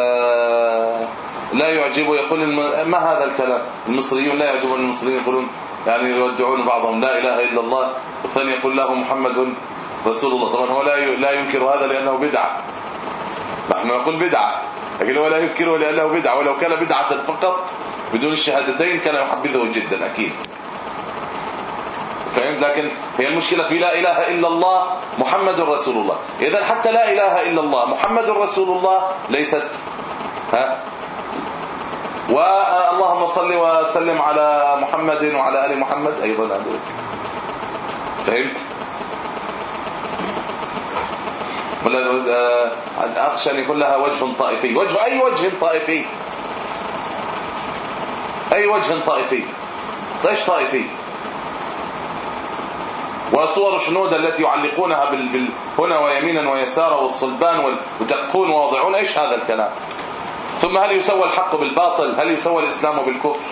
لا يعجب يقول ما هذا الكلام؟ المصريون لا يعجبون المصريين يقولون يعني يودعون بعضهم لا إله إلا الله والثاني يقول له محمد رسول الله طبعا هو لا لا ينكر هذا لأنه بدعة. نحن نقول بدعة لكن هو لا ينكره لأنه بدعة. ولو كان بدعة فقط بدون الشهادتين كان يحبذه جدا أكيد. فهمت؟ لكن هي المشكلة في لا إله إلا الله محمد رسول الله. إذا حتى لا إله إلا الله محمد رسول الله ليست ها؟ واللهم صل وسلم على محمد وعلى آل محمد. أيضا فهمت؟ ولا آه، اخشى أن يكون لها وجه طائفي. وجه أي وجه طائفي؟ أي وجه طائفي؟ إيش طائفي؟ وصور شنود التي يعلقونها بال... هنا ويمينا ويسارا والصلبان وتقطون وواضعون إيش هذا الكلام؟ ثم هل يسوى الحق بالباطل؟ هل يسوى الإسلام بالكفر؟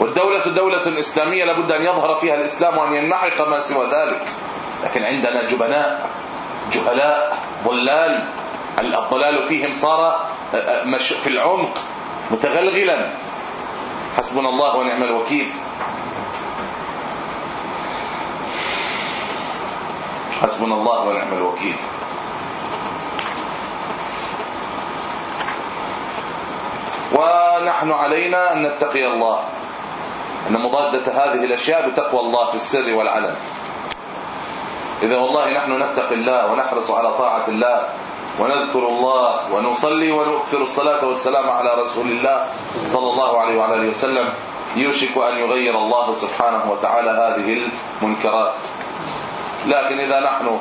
والدولة دولة إسلامية لابد أن يظهر فيها الإسلام وأن ينمحق ما سوى ذلك. لكن عندنا جبناء جهلاء ضلال. الضلال فيهم صار آه، آه، في العمق متغلغلا. حسبنا الله ونعم الوكيل. حسبنا الله ونعم الوكيل. ونحن علينا أن نتقي الله. أن مضادة هذه الأشياء بتقوى الله في السر والعلن. إذا والله نحن نتقي الله ونحرص على طاعة الله ونذكر الله ونصلي ونؤثر الصلاة والسلام على رسول الله صلى الله عليه وعلى آله وسلم. يوشك أن يغير الله سبحانه وتعالى هذه المنكرات. لكن إذا نحن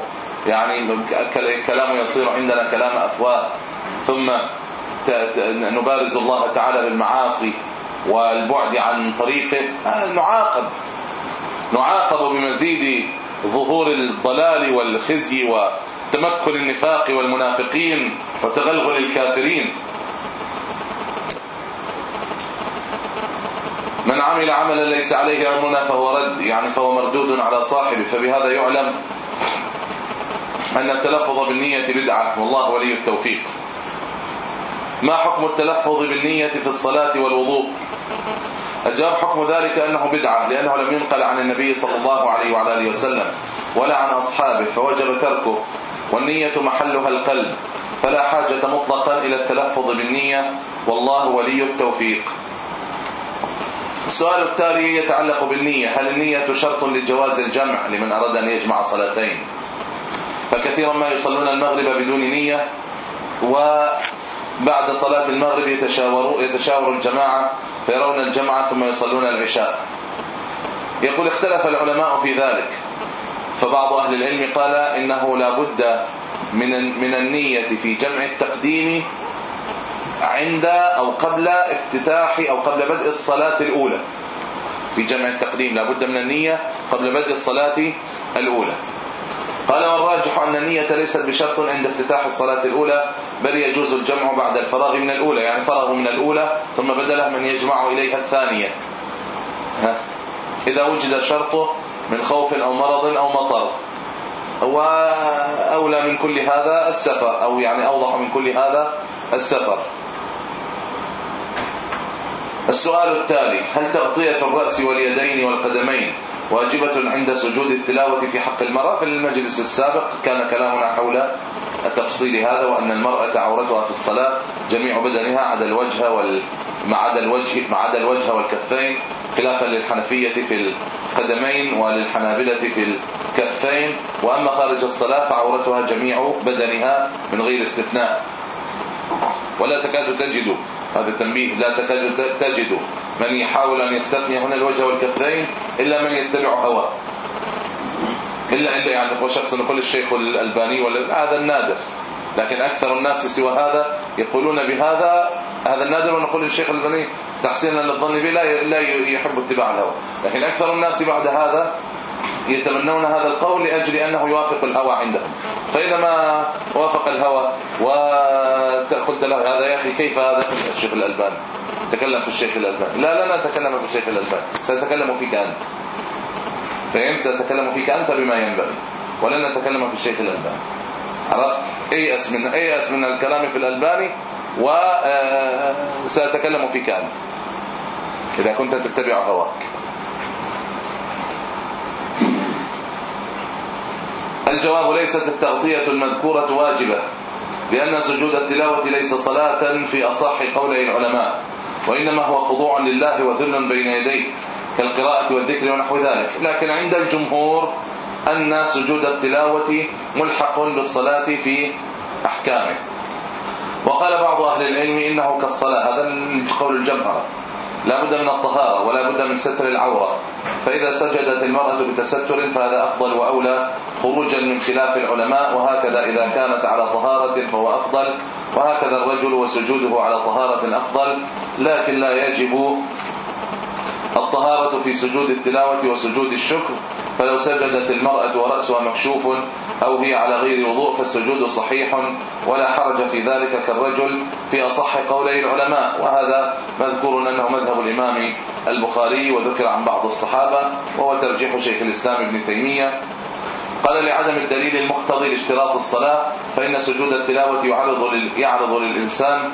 يعني كلام يصير عندنا كلام أفواه ثم نبارز الله تعالى بالمعاصي والبعد عن طريقه. نعاقب نعاقب بمزيد ظهور الضلال والخزي وتمكن النفاق والمنافقين وتغلغل الكافرين. من عمل عملا ليس عليه أمرنا فهو رد يعني فهو مردود على صاحبه فبهذا يعلم أن التلفظ بالنية بدعة والله ولي التوفيق. ما حكم التلفظ بالنية في الصلاة والوضوء؟ الجواب حكم ذلك أنه بدعة لأنه لم ينقل عن النبي صلى الله عليه وعلى آله وسلم ولا عن أصحابه فوجب تركه والنية محلها القلب فلا حاجة مطلقا إلى التلفظ بالنية والله ولي التوفيق. السؤال التالي يتعلق بالنية هل النية شرط لجواز الجمع لمن أراد أن يجمع صلاتين؟ فكثيرا ما يصلون المغرب بدون نية بعد صلاة المغرب يتشاور يتشاور الجماعة فيرون الجمعة ثم يصلون العشاء. يقول اختلف العلماء في ذلك فبعض أهل العلم قال إنه لا بد من من النية في جمع التقديم عند أو قبل افتتاح أو قبل بدء الصلاة الأولى. في جمع التقديم لا بد من النية قبل بدء الصلاة الأولى. قال والراجح أن النية ليست بشرط عند افتتاح الصلاة الأولى بل يجوز الجمع بعد الفراغ من الأولى يعني فرغ من الأولى ثم بدله من يجمع إليها الثانية. ها؟ إذا وجد شرطه من خوف أو مرض أو مطر. وأولى من كل هذا السفر أو يعني أوضح من كل هذا السفر. السؤال التالي هل تغطية الرأس واليدين والقدمين واجبة عند سجود التلاوة في حق المرأة. في المجلس السابق كان كلامنا حول تفصيل هذا وأن المرأة عورتها في الصلاة جميع بدنها عدا الوجه وال ما عدا الوجه ما عدا الوجه والكفين خلافا للحنفية في القدمين وللحنابلة في الكفين. وأما خارج الصلاة فعورتها جميع بدنها من غير استثناء. ولا تكاد تجد هذا التنبيه لا تكاد تجد من يحاول أن يستثني هنا الوجه والكفين إلا من يتبع هواه. إلا إلا يعني شخص نقول الشيخ الألباني ولا هذا النادر. لكن أكثر الناس سوى هذا يقولون بهذا هذا النادر ونقول الشيخ الألباني تحسينا للظن به لا لا يحب اتباع الهوى. لكن أكثر الناس بعد هذا يتمنون هذا القول لأجل أنه يوافق الهوى عندهم. فإذا ما وافق الهوى وقلت له هذا يا أخي كيف هذا؟ الشيخ الألباني. تكلم في الشيخ الألباني. لا لا نتكلم في الشيخ الألباني. سنتكلم فيك أنت. فهمت؟ سنتكلم فيك أنت بما ينبغي. ولن نتكلم في الشيخ الألباني. عرفت؟ ايأس من ايأس من الكلام في الألباني وسأتكلم آه، فيك أنت. إذا كنت تتبع هواك. الجواب ليست التغطية المذكورة واجبة لأن سجود التلاوة ليس صلاة في أصح قولي العلماء وإنما هو خضوع لله وذل بين يديه كالقراءة والذكر ونحو ذلك. لكن عند الجمهور أن سجود التلاوة ملحق بالصلاة في أحكامه. وقال بعض أهل العلم إنه كالصلاة هذا قول الجمهرة. لا بد من الطهارة ولا بد من ستر العورة. فإذا سجدت المرأة بتستر فهذا أفضل وأولى خروجا من خلاف العلماء وهكذا إذا كانت على طهارة فهو أفضل وهكذا الرجل وسجوده على طهارة أفضل لكن لا يجب الطهارة في سجود التلاوة وسجود الشكر. فلو سجدت المرأة ورأسها مكشوف أو هي على غير وضوء فالسجود صحيح ولا حرج في ذلك كالرجل في أصح قولي العلماء. وهذا مذكور أنه مذهب الإمام البخاري وذكر عن بعض الصحابة وهو ترجيح شيخ الإسلام ابن تيمية. قال لعدم الدليل المقتضي لاشتراط الصلاة فإن سجود التلاوة يعرض يعرض للإنسان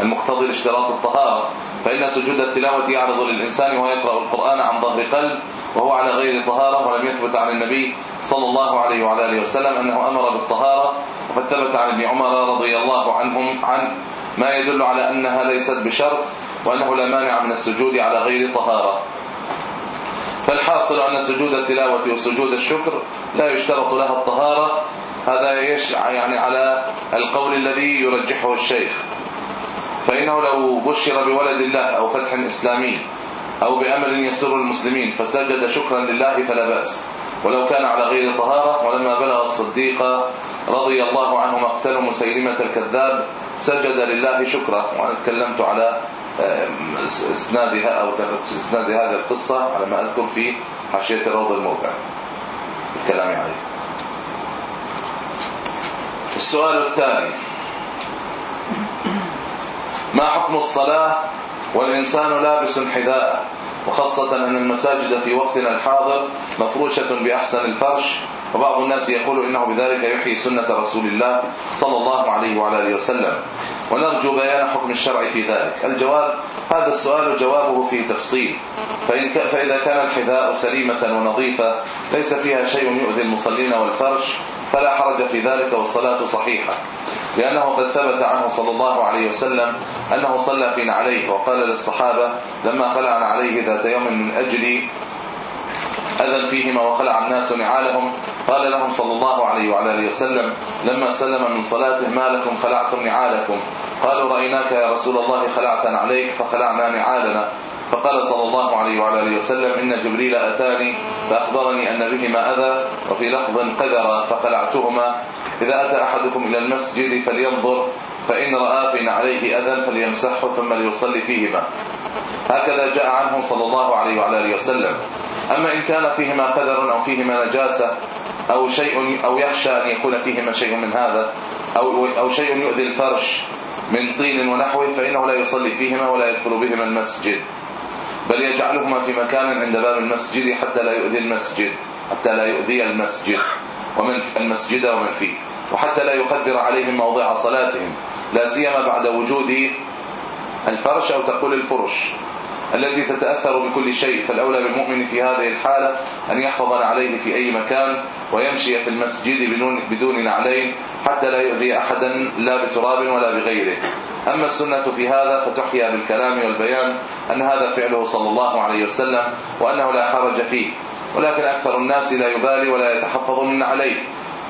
المقتضي لاشتراط الطهارة. فإن سجود التلاوة يعرض للإنسان وهو يقرأ القرآن عن ظهر قلب وهو على غير طهارة ولم يثبت عن النبي صلى الله عليه وعلى آله وسلم أنه أمر بالطهارة وقد ثبت عن ابن عمر رضي الله عنهم عن ما يدل على أنها ليست بشرط وأنه لا مانع من السجود على غير طهارة. فالحاصل أن سجود التلاوة وسجود الشكر لا يشترط لها الطهارة. هذا يعني على القول الذي يرجحه الشيخ. فإنه لو بشر بولد الله أو فتح إسلامي أو بأمر يسر المسلمين فسجد شكرا لله فلا بأس. ولو كان على غير طهارة ولما بلغ الصديق رضي الله عنه مقتل مسيلمة الكذاب سجد لله شكرا. وأنا تكلمت على إسنادها أو إسناد هذه القصة على ما أذكر في حاشية الروض الموقع. الكلام عليه. السؤال الثاني. ما حكم الصلاة والإنسان لابس حذاء وخاصة أن المساجد في وقتنا الحاضر مفروشة بأحسن الفرش وبعض الناس يقول إنه بذلك يحيي سنة رسول الله صلى الله عليه وعلى آله وسلم. ونرجو بيان حكم الشرع في ذلك. الجواب هذا السؤال جوابه في تفصيل. فإن فإذا كان الحذاء سليمة ونظيفة ليس فيها شيء يؤذي المصلين والفرش فلا حرج في ذلك والصلاة صحيحة. لأنه قد ثبت عنه صلى الله عليه وسلم أنه صلى في نعليه وقال للصحابة لما خلع عليه ذات يوم من أجل أذن فيهما وخلع الناس نعالهم قال لهم صلى الله عليه وعلى آله وسلم لما سلم من صلاته ما لكم خلعتم نعالكم. قالوا رأيناك يا رسول الله خلعت عليك فخلعنا نعالنا. فقال صلى الله عليه وعلى آله وسلم إن جبريل أتاني فأخبرني أن بهما أذى وفي لفظ قذر فخلعتهما. إذا أتى أحدكم إلى المسجد فلينظر فإن رأى فإن عليه أذى فليمسحه ثم ليصلي فيهما. هكذا جاء عنه صلى الله عليه وعلى آله وسلم. أما إن كان فيهما قدر أو فيهما نجاسة أو شيء أو يخشى أن يكون فيهما شيء من هذا أو أو شيء يؤذي الفرش من طين ونحوه فإنه لا يصلي فيهما ولا يدخل بهما المسجد. بل يجعلهما في مكان عند باب المسجد حتى لا يؤذي المسجد حتى لا يؤذي المسجد. ومن المسجد ومن فيه. وحتى لا يقدر عليهم موضع صلاتهم. لا سيما بعد وجود الفرش أو تقول الفرش التي تتأثر بكل شيء. فالأولى بالمؤمن في هذه الحالة أن يحفظ عليه في أي مكان ويمشي في المسجد بدون نعلين حتى لا يؤذي أحدا لا بتراب ولا بغيره. أما السنة في هذا فتحيا بالكلام والبيان أن هذا فعله صلى الله عليه وسلم وأنه لا حرج فيه ولكن أكثر الناس لا يبالي ولا يتحفظ من عليه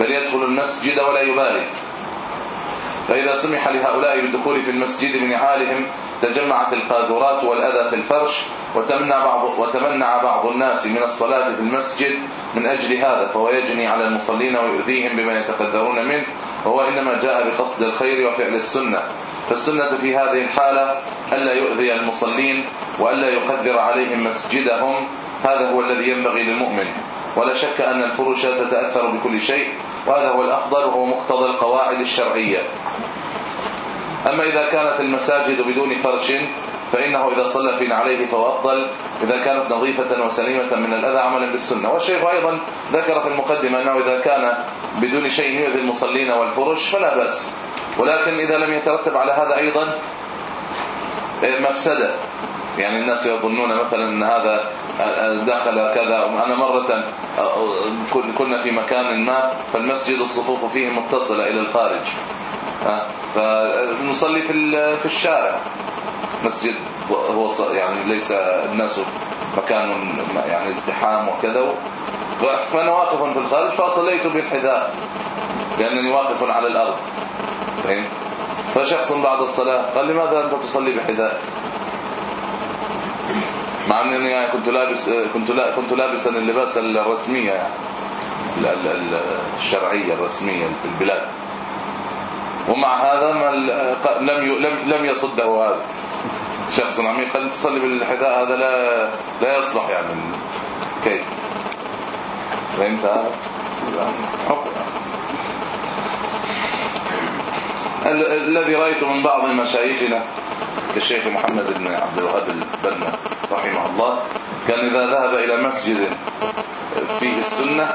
بل يدخل المسجد ولا يبالي. فإذا سمح لهؤلاء بالدخول في المسجد بنعالهم تجمعت القاذورات والأذى في الفرش وتمنع بعض وتمنع بعض الناس من الصلاة في المسجد من أجل هذا فهو يجني على المصلين ويؤذيهم بما يتقدرون منه وهو إنما جاء بقصد الخير وفعل السنة. فالسنة في هذه الحالة ألا يؤذي المصلين وألا يقدر عليهم مسجدهم. هذا هو الذي ينبغي للمؤمن. ولا شك أن الفروش تتأثر بكل شيء وهذا هو الأفضل وهو مقتضى القواعد الشرعية. أما إذا كانت المساجد بدون فرش فإنه إذا صلى في عليه فهو أفضل. إذا كانت نظيفة وسليمة من الأذى عملا بالسنة. والشيخ أيضا ذكر في المقدمة أنه إذا كان بدون شيء يؤذي المصلين والفرش فلا بأس. ولكن إذا لم يترتب على هذا أيضا مفسدة. يعني الناس يظنون مثلا إن هذا دخل كذا أنا مرة كنا في مكان ما فالمسجد الصفوف فيه متصلة إلى الخارج. فنصلي في في الشارع. مسجد هو يعني ليس الناس مكان يعني ازدحام وكذا. فأنا واقف في الخارج فصليت بالحذاء لأنني واقف على الأرض. فهمت؟ فشخص بعد الصلاة قال لماذا أنت تصلي بحذاء؟ مع أني يعني كنت لابس كنت لا كنت لابسا اللباس الرسمية يعني الشرعية الرسمية في البلاد. ومع هذا ما لم لم لم يصده هذا. شخص عميق قال تصلي بالحذاء هذا لا لا يصلح يعني. كيف؟ فهمت هذا؟ الذي رايته من بعض مشايخنا كالشيخ محمد بن عبد الوهاب البنا رحمه الله؟ كان إذا ذهب إلى مسجد فيه السنة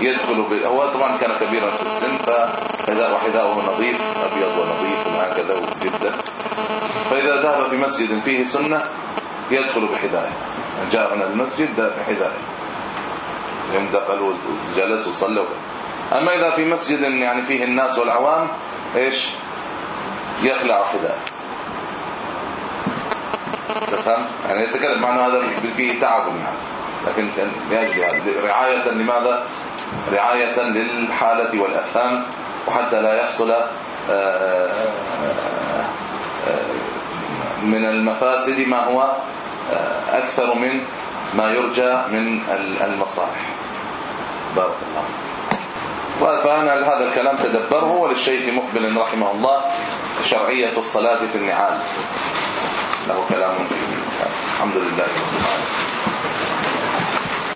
يدخل ب... هو طبعا كان كبيرا في السن فحذاء وحذاؤه نظيف أبيض ونظيف وهكذا جدا فإذا ذهب في مسجد فيه سنة يدخل بحذائه. جاء من المسجد بحذائه. ينتقل وجلس وصلى أما إذا في مسجد يعني فيه الناس والعوام إيش؟ يخلع حذائه تفهم؟ يعني يتكلم عنه هذا فيه تعب يعني. لكن يجب رعاية لماذا؟ رعاية للحالة والأفهام وحتى لا يحصل آه، آه، آه، من المفاسد ما هو أكثر من ما يرجى من المصالح. بارك الله فأنا هذا الكلام تدبره وللشيخ مقبل رحمه الله شرعية الصلاة في النعال. له كلام الحمد لله رب العالمين.